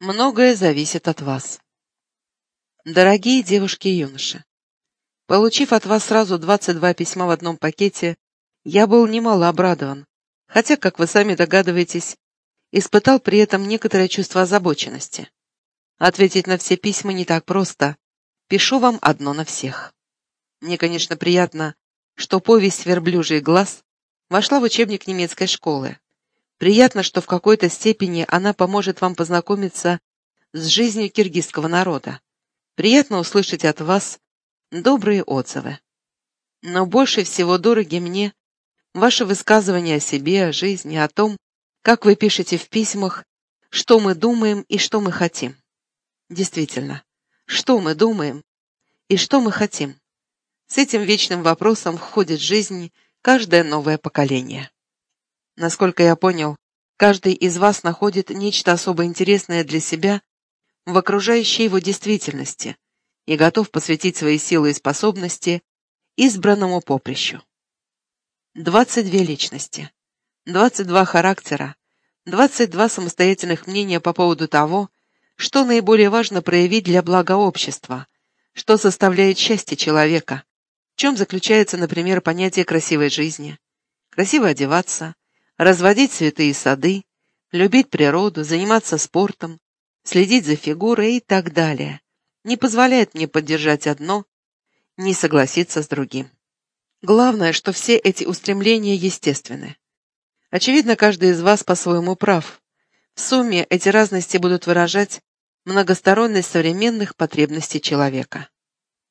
Многое зависит от вас. Дорогие девушки и юноши, получив от вас сразу 22 письма в одном пакете, я был немало обрадован, хотя, как вы сами догадываетесь, испытал при этом некоторое чувство озабоченности. Ответить на все письма не так просто. Пишу вам одно на всех. Мне, конечно, приятно, что повесть «Верблюжий глаз» вошла в учебник немецкой школы. Приятно, что в какой-то степени она поможет вам познакомиться с жизнью киргизского народа. Приятно услышать от вас добрые отзывы. Но больше всего дороги мне ваши высказывания о себе, о жизни, о том, как вы пишете в письмах, что мы думаем и что мы хотим. Действительно, что мы думаем и что мы хотим. С этим вечным вопросом входит в жизнь каждое новое поколение. Насколько я понял, каждый из вас находит нечто особо интересное для себя в окружающей его действительности и готов посвятить свои силы и способности избранному поприщу. 22 личности, 22 характера, 22 самостоятельных мнения по поводу того, что наиболее важно проявить для блага общества, что составляет счастье человека, в чем заключается, например, понятие красивой жизни, красиво одеваться, разводить цветы и сады, любить природу, заниматься спортом, следить за фигурой и так далее, не позволяет мне поддержать одно, не согласиться с другим. Главное, что все эти устремления естественны. Очевидно, каждый из вас по-своему прав. В сумме эти разности будут выражать многосторонность современных потребностей человека.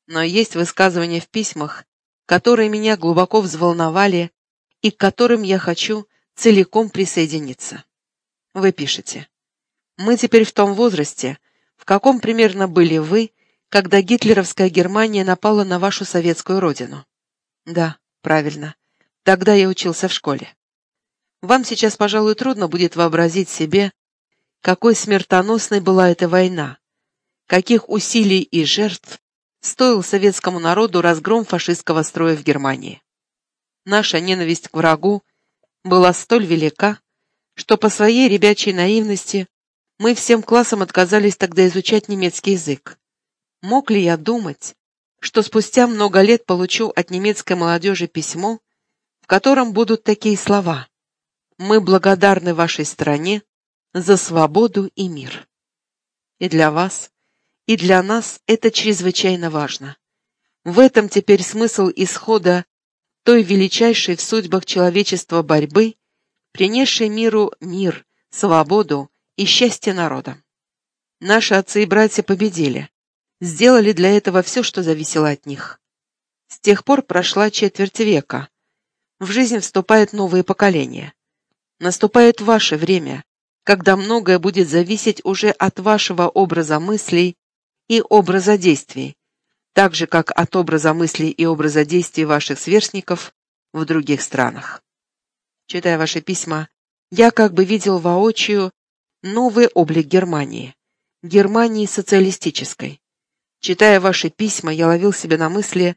Но есть высказывания в письмах, которые меня глубоко взволновали и к которым я хочу целиком присоединиться. Вы пишете. Мы теперь в том возрасте, в каком примерно были вы, когда гитлеровская Германия напала на вашу советскую родину. Да, правильно. Тогда я учился в школе. Вам сейчас, пожалуй, трудно будет вообразить себе, какой смертоносной была эта война, каких усилий и жертв стоил советскому народу разгром фашистского строя в Германии. Наша ненависть к врагу была столь велика, что по своей ребячей наивности мы всем классом отказались тогда изучать немецкий язык. Мог ли я думать, что спустя много лет получу от немецкой молодежи письмо, в котором будут такие слова «Мы благодарны вашей стране за свободу и мир». И для вас, и для нас это чрезвычайно важно. В этом теперь смысл исхода той величайшей в судьбах человечества борьбы, принесшей миру мир, свободу и счастье народа. Наши отцы и братья победили, сделали для этого все, что зависело от них. С тех пор прошла четверть века. В жизнь вступает новые поколения. Наступает ваше время, когда многое будет зависеть уже от вашего образа мыслей и образа действий, так же, как от образа мыслей и образа действий ваших сверстников в других странах. Читая ваши письма, я как бы видел воочию новый облик Германии, Германии социалистической. Читая ваши письма, я ловил себя на мысли,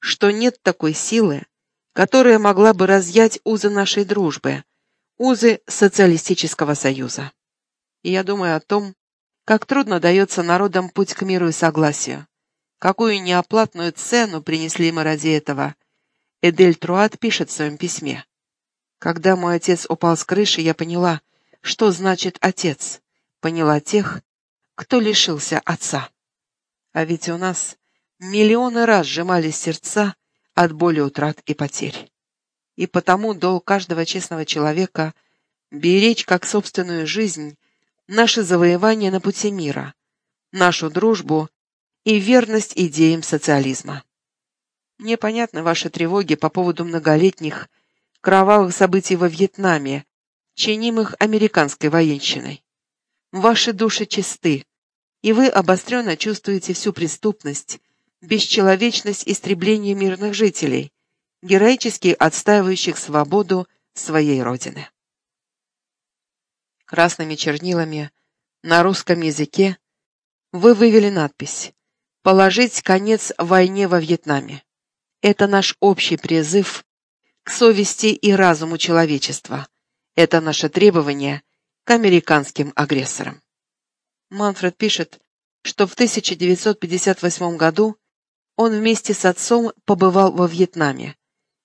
что нет такой силы, которая могла бы разъять узы нашей дружбы, узы социалистического союза. И я думаю о том, как трудно дается народам путь к миру и согласию. Какую неоплатную цену принесли мы ради этого? Эдель Труат пишет в своем письме. Когда мой отец упал с крыши, я поняла, что значит отец. Поняла тех, кто лишился отца. А ведь у нас миллионы раз сжимались сердца от боли утрат и потерь. И потому долг каждого честного человека беречь как собственную жизнь наши завоевания на пути мира, нашу дружбу и верность идеям социализма. Мне понятны ваши тревоги по поводу многолетних кровавых событий во Вьетнаме, чинимых американской военщиной. Ваши души чисты, и вы обостренно чувствуете всю преступность, бесчеловечность истребления мирных жителей, героически отстаивающих свободу своей Родины. Красными чернилами на русском языке вы вывели надпись положить конец войне во Вьетнаме. Это наш общий призыв к совести и разуму человечества. Это наше требование к американским агрессорам. Манфред пишет, что в 1958 году он вместе с отцом побывал во Вьетнаме,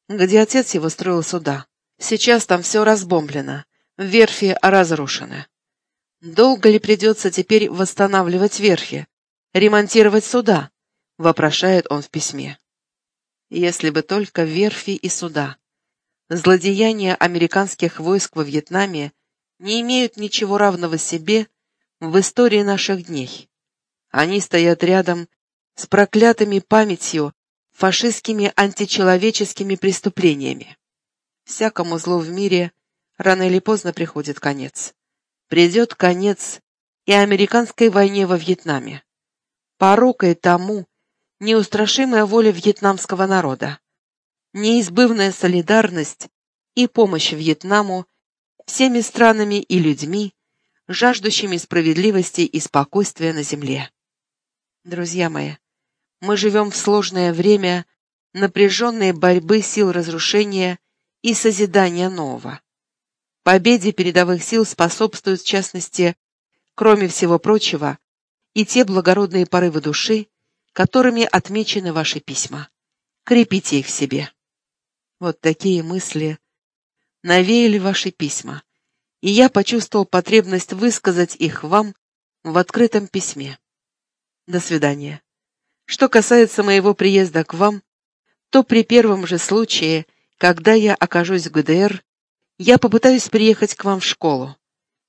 где отец его строил суда. Сейчас там все разбомблено, верфи разрушены. Долго ли придется теперь восстанавливать верфи, ремонтировать суда? Вопрошает он в письме. Если бы только верфи и суда. Злодеяния американских войск во Вьетнаме не имеют ничего равного себе в истории наших дней. Они стоят рядом с проклятыми памятью фашистскими античеловеческими преступлениями. Всякому злу в мире рано или поздно приходит конец. Придет конец и американской войне во Вьетнаме. Порокой тому неустрашимая воля вьетнамского народа, неизбывная солидарность и помощь Вьетнаму всеми странами и людьми, жаждущими справедливости и спокойствия на земле. Друзья мои, мы живем в сложное время напряженной борьбы сил разрушения и созидания нового. Победе передовых сил способствуют, в частности, кроме всего прочего, и те благородные порывы души, которыми отмечены ваши письма. Крепите их себе. Вот такие мысли навеяли ваши письма, и я почувствовал потребность высказать их вам в открытом письме. До свидания. Что касается моего приезда к вам, то при первом же случае, когда я окажусь в ГДР, я попытаюсь приехать к вам в школу.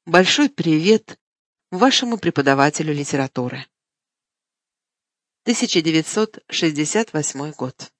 Большой привет вашему преподавателю литературы. 1968 год.